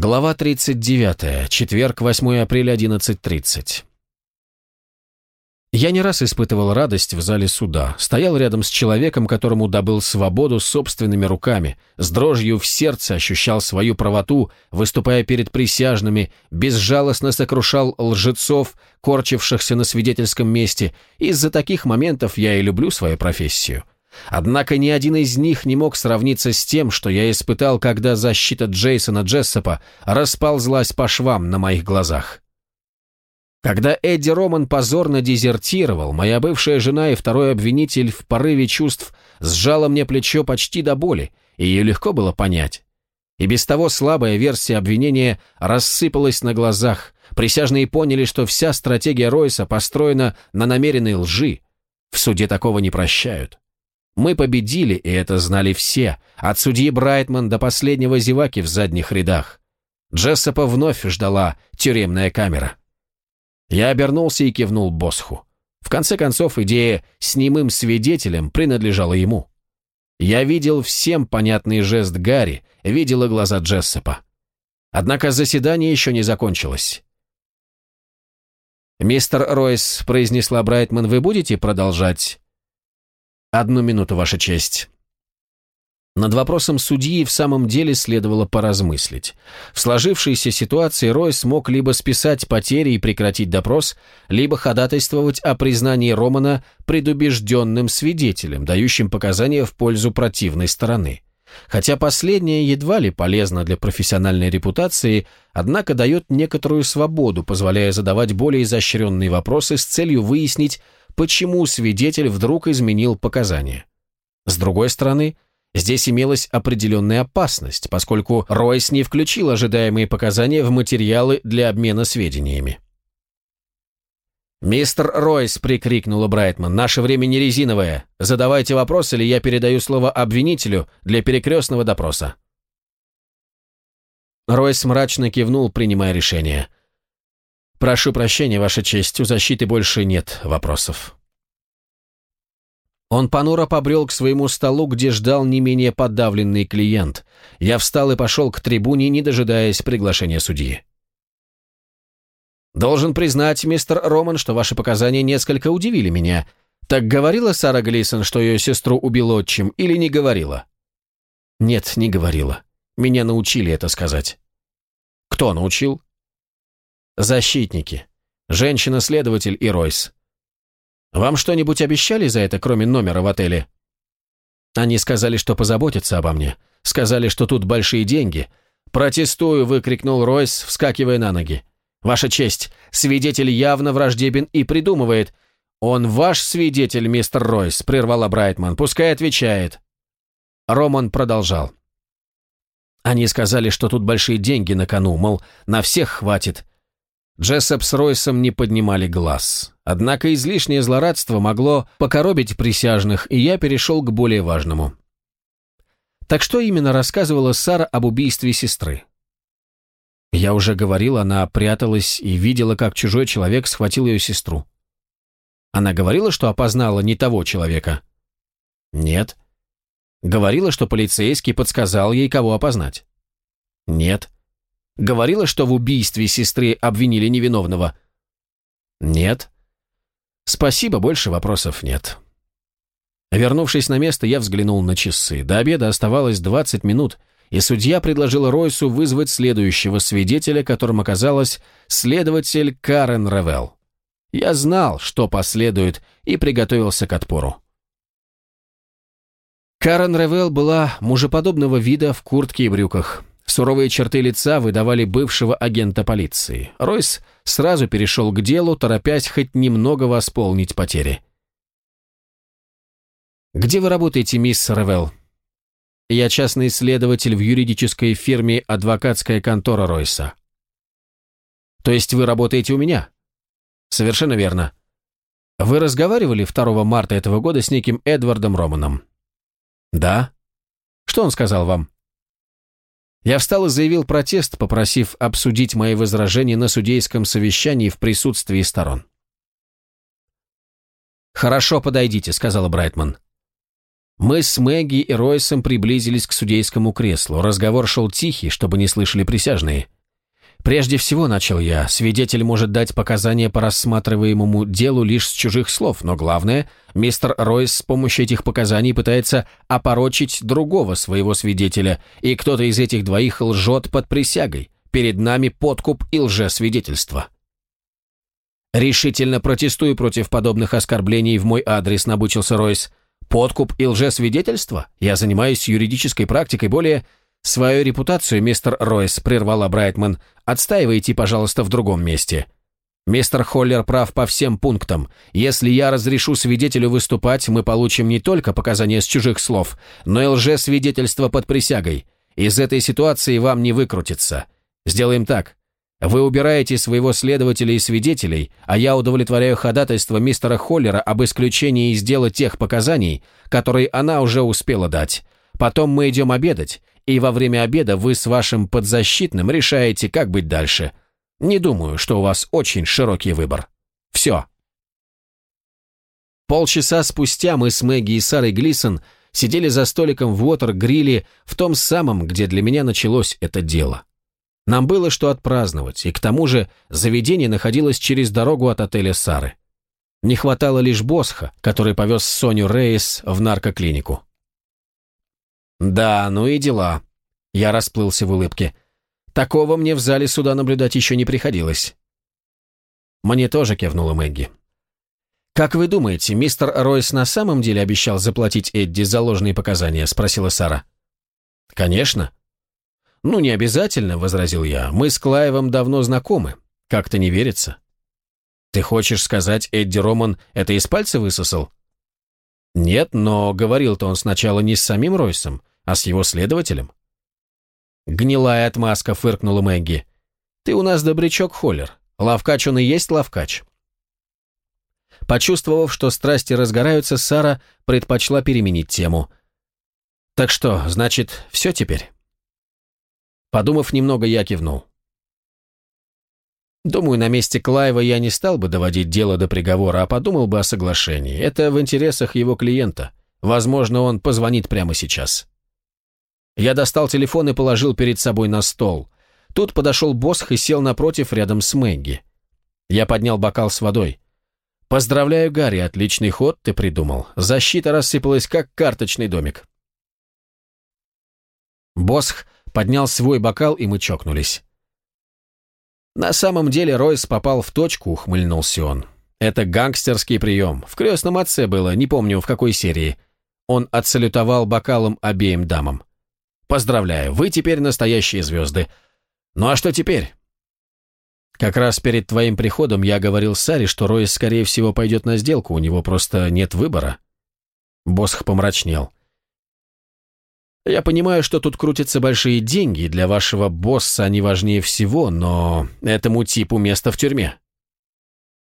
Глава 39. Четверг, 8 апреля, 11.30. Я не раз испытывал радость в зале суда. Стоял рядом с человеком, которому добыл свободу собственными руками, с дрожью в сердце ощущал свою правоту, выступая перед присяжными, безжалостно сокрушал лжецов, корчившихся на свидетельском месте. Из-за таких моментов я и люблю свою профессию. Однако ни один из них не мог сравниться с тем, что я испытал, когда защита Джейсона Джессопа расползлась по швам на моих глазах. Когда Эдди Роман позорно дезертировал, моя бывшая жена и второй обвинитель в порыве чувств сжала мне плечо почти до боли, и ее легко было понять. И без того слабая версия обвинения рассыпалась на глазах. Присяжные поняли, что вся стратегия Ройса построена на намеренной лжи. В суде такого не прощают. Мы победили, и это знали все, от судьи Брайтман до последнего зеваки в задних рядах. Джессопа вновь ждала тюремная камера. Я обернулся и кивнул Босху. В конце концов, идея с немым свидетелем принадлежала ему. Я видел всем понятный жест Гарри, видела глаза Джессопа. Однако заседание еще не закончилось. «Мистер Ройс», — произнесла Брайтман, — «вы будете продолжать?» «Одну минуту, Ваша честь». Над вопросом судьи в самом деле следовало поразмыслить. В сложившейся ситуации Рой смог либо списать потери и прекратить допрос, либо ходатайствовать о признании Романа предубежденным свидетелем, дающим показания в пользу противной стороны. Хотя последнее едва ли полезно для профессиональной репутации, однако дает некоторую свободу, позволяя задавать более изощренные вопросы с целью выяснить, почему свидетель вдруг изменил показания. С другой стороны, здесь имелась определенная опасность, поскольку Ройс не включил ожидаемые показания в материалы для обмена сведениями. «Мистер Ройс!» — прикрикнула Брайтман. «Наше время не резиновое. Задавайте вопрос, или я передаю слово обвинителю для перекрестного допроса». Ройс мрачно кивнул, принимая решение. «Прошу прощения, Ваша честь, у защиты больше нет вопросов». Он понуро побрел к своему столу, где ждал не менее подавленный клиент. Я встал и пошел к трибуне, не дожидаясь приглашения судьи. «Должен признать, мистер Роман, что ваши показания несколько удивили меня. Так говорила Сара Глисон, что ее сестру убил отчим, или не говорила?» «Нет, не говорила. Меня научили это сказать». «Кто научил?» Защитники. Женщина-следователь и Ройс. Вам что-нибудь обещали за это, кроме номера в отеле? Они сказали, что позаботятся обо мне. Сказали, что тут большие деньги. «Протестую!» — выкрикнул Ройс, вскакивая на ноги. «Ваша честь, свидетель явно враждебен и придумывает». «Он ваш свидетель, мистер Ройс», — прервала Брайтман. «Пускай отвечает». Роман продолжал. Они сказали, что тут большие деньги на кону, мол, на всех хватит. Джессоп с Ройсом не поднимали глаз. Однако излишнее злорадство могло покоробить присяжных, и я перешел к более важному. Так что именно рассказывала Сара об убийстве сестры? Я уже говорил, она пряталась и видела, как чужой человек схватил ее сестру. Она говорила, что опознала не того человека? Нет. Говорила, что полицейский подсказал ей, кого опознать? Нет. Говорила, что в убийстве сестры обвинили невиновного? Нет. Спасибо, больше вопросов нет. Вернувшись на место, я взглянул на часы. До обеда оставалось 20 минут, и судья предложил Ройсу вызвать следующего свидетеля, которым оказалась следователь Карен Ревел. Я знал, что последует, и приготовился к отпору. Карен Ревел была мужеподобного вида в куртке и брюках. Суровые черты лица выдавали бывшего агента полиции. Ройс сразу перешел к делу, торопясь хоть немного восполнить потери. «Где вы работаете, мисс Ревел?» «Я частный исследователь в юридической фирме «Адвокатская контора Ройса». «То есть вы работаете у меня?» «Совершенно верно. Вы разговаривали 2 марта этого года с неким Эдвардом Романом?» «Да». «Что он сказал вам?» Я встал и заявил протест, попросив обсудить мои возражения на судейском совещании в присутствии сторон. «Хорошо, подойдите», — сказала Брайтман. Мы с Мэгги и Ройсом приблизились к судейскому креслу. Разговор шел тихий, чтобы не слышали присяжные. Прежде всего, начал я, свидетель может дать показания по рассматриваемому делу лишь с чужих слов, но главное, мистер Ройс с помощью этих показаний пытается опорочить другого своего свидетеля, и кто-то из этих двоих лжет под присягой. Перед нами подкуп и лжесвидетельство. «Решительно протестую против подобных оскорблений в мой адрес», — набучился Ройс. «Подкуп и лжесвидетельство? Я занимаюсь юридической практикой более...» «Свою репутацию, мистер Ройс», — прервала Брайтман, — «отстаивайте, пожалуйста, в другом месте». «Мистер Холлер прав по всем пунктам. Если я разрешу свидетелю выступать, мы получим не только показания с чужих слов, но и лжесвидетельство под присягой. Из этой ситуации вам не выкрутиться. Сделаем так. Вы убираете своего следователя и свидетелей, а я удовлетворяю ходатайство мистера Холлера об исключении из дела тех показаний, которые она уже успела дать. Потом мы идем обедать, и во время обеда вы с вашим подзащитным решаете, как быть дальше. Не думаю, что у вас очень широкий выбор. Все. Полчаса спустя мы с Мэгги и Сарой Глисон сидели за столиком в Уотер-гриле в том самом, где для меня началось это дело. Нам было что отпраздновать, и к тому же заведение находилось через дорогу от отеля Сары. Не хватало лишь Босха, который повез Соню Рейс в наркоклинику. «Да, ну и дела». Я расплылся в улыбке. «Такого мне в зале суда наблюдать еще не приходилось». Мне тоже кивнула Мэгги. «Как вы думаете, мистер Ройс на самом деле обещал заплатить Эдди за ложные показания?» – спросила Сара. «Конечно. «Ну, не обязательно», — возразил я. «Мы с Клаевом давно знакомы. Как-то не верится». «Ты хочешь сказать, Эдди Роман это из пальца высосал?» «Нет, но говорил-то он сначала не с самим Ройсом, а с его следователем». «Гнилая отмазка», — фыркнула Мэгги. «Ты у нас добрячок, Холлер. Лавкач он и есть лавкач». Почувствовав, что страсти разгораются, Сара предпочла переменить тему. «Так что, значит, все теперь?» Подумав немного, я кивнул. Думаю, на месте Клаева я не стал бы доводить дело до приговора, а подумал бы о соглашении. Это в интересах его клиента. Возможно, он позвонит прямо сейчас. Я достал телефон и положил перед собой на стол. Тут подошел Босх и сел напротив рядом с Мэгги. Я поднял бокал с водой. «Поздравляю, Гарри, отличный ход ты придумал. Защита рассыпалась, как карточный домик». Босх поднял свой бокал, и мы чокнулись. На самом деле Ройс попал в точку, ухмыльнулся он. Это гангстерский прием. В крестном отце было, не помню в какой серии. Он отсалютовал бокалом обеим дамам. Поздравляю, вы теперь настоящие звезды. Ну а что теперь? Как раз перед твоим приходом я говорил Саре, что Ройс, скорее всего, пойдет на сделку, у него просто нет выбора. Босх помрачнел. Я понимаю, что тут крутятся большие деньги, для вашего босса они важнее всего, но этому типу место в тюрьме.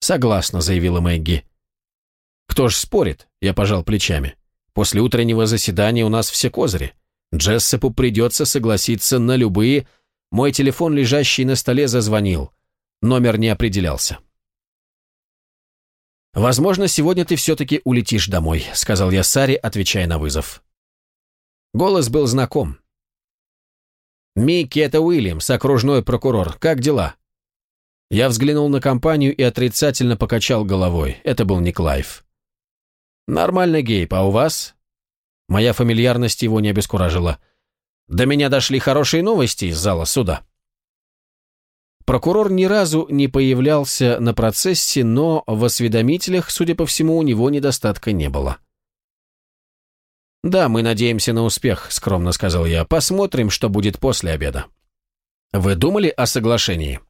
Согласна, заявила Мэгги. Кто ж спорит? Я пожал плечами. После утреннего заседания у нас все козыри. Джессепу придется согласиться на любые... Мой телефон, лежащий на столе, зазвонил. Номер не определялся. «Возможно, сегодня ты все-таки улетишь домой», — сказал я Саре, отвечая на вызов. Голос был знаком. «Микки, это Уильямс, окружной прокурор. Как дела?» Я взглянул на компанию и отрицательно покачал головой. Это был не Клайв. «Нормально, Гейб, а у вас?» Моя фамильярность его не обескуражила. «До меня дошли хорошие новости из зала суда». Прокурор ни разу не появлялся на процессе, но в осведомителях, судя по всему, у него недостатка не было. «Да, мы надеемся на успех», — скромно сказал я. «Посмотрим, что будет после обеда». «Вы думали о соглашении?»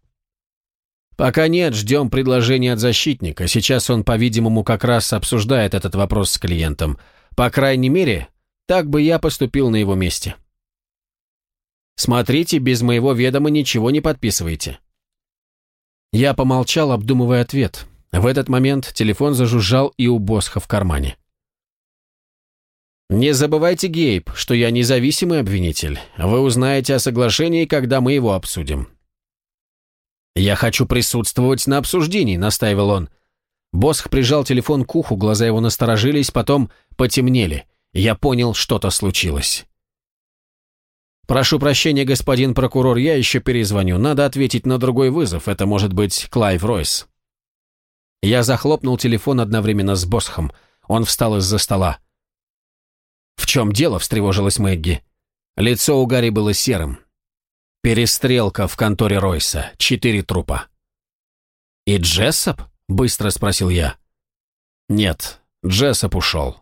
«Пока нет, ждем предложения от защитника. Сейчас он, по-видимому, как раз обсуждает этот вопрос с клиентом. По крайней мере, так бы я поступил на его месте». «Смотрите, без моего ведома ничего не подписывайте». Я помолчал, обдумывая ответ. В этот момент телефон зажужжал и у Босха в кармане. «Не забывайте, Гейб, что я независимый обвинитель. Вы узнаете о соглашении, когда мы его обсудим». «Я хочу присутствовать на обсуждении», — настаивал он. Босх прижал телефон к уху, глаза его насторожились, потом потемнели. Я понял, что-то случилось. «Прошу прощения, господин прокурор, я еще перезвоню. Надо ответить на другой вызов. Это может быть Клайв Ройс». Я захлопнул телефон одновременно с Босхом. Он встал из-за стола. «В чем дело?» – встревожилась Мэгги. Лицо у Гарри было серым. «Перестрелка в конторе Ройса. Четыре трупа». «И Джессоп?» – быстро спросил я. «Нет, Джессоп ушел».